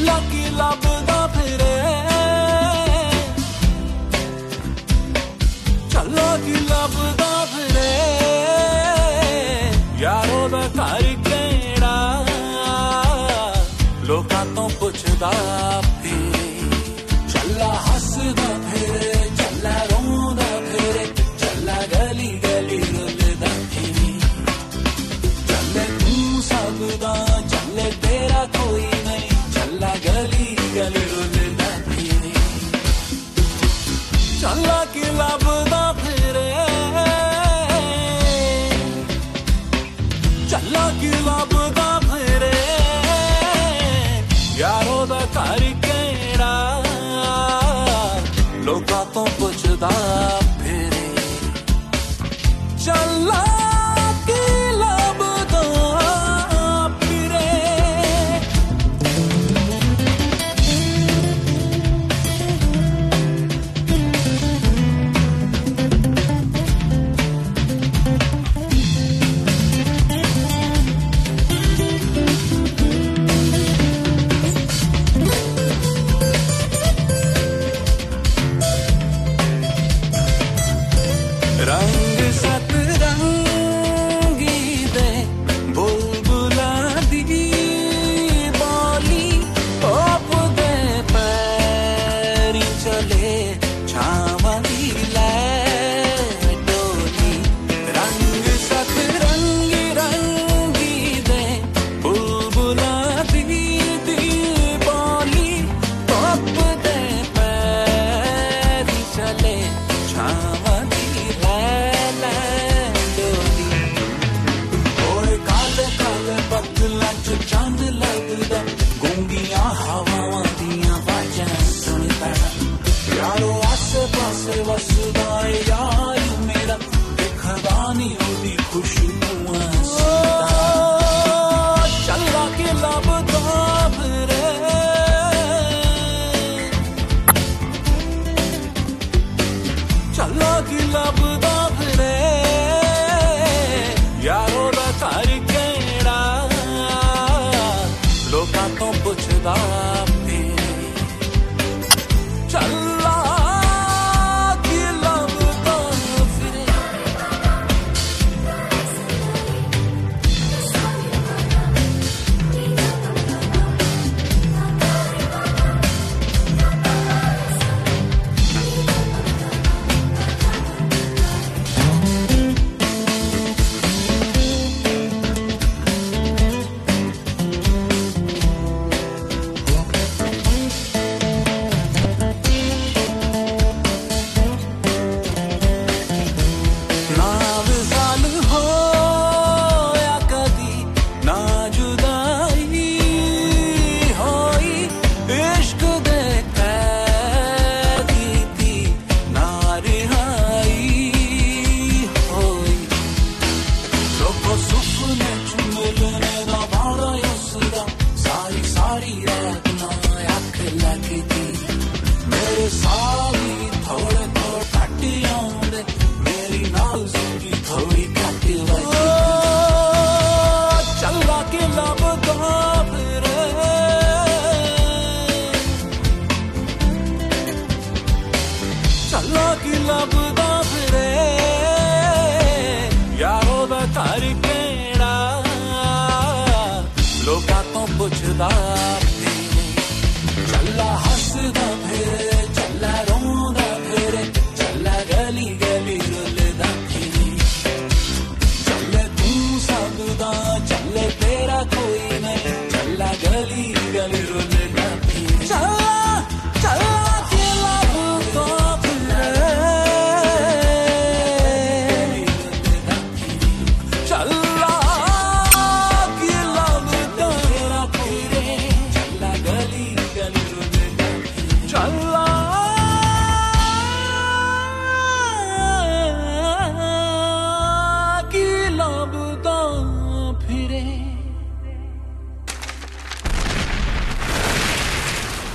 ਲਾਕੀ ਲੱਭਦਾ ਫਿਰੇ ਚੱਲੋ ਕੀ ਲੱਭਦਾ ਫਿਰੇ ਯਾਰੋ ਦਾ ਘਰ ਕਿਹੜਾ ਲੋਕਾਂ ਤੋਂ ਪੁੱਛਦਾ बातों पुछदा ਅੱਜ ਚੰਦ ਲੱਗਦਾ ਗੂੰਗੀਆਂ ਹਵਾਵਾਂ ਦੀਆਂ ਵਾਜਾਂ ਸੁਣਦਾ ਯਾਰੋ ਆਸ-ਪਾਸੇ ਵਸਦਾ ਏ ਯਾਰ ਮੇਰਾ ਦੇਖਦਾ ਨਹੀਂ ਉਹਦੀ ਖੁਸ਼ਬੂਆਂ ਸੁਣਦਾ ਚੱਲਾ ਕੇ ਲੱਭਦਾ ਫਿਰੇ ਚੱਲਾ ਕੇ ਲੱਭਦਾ 我知道。andar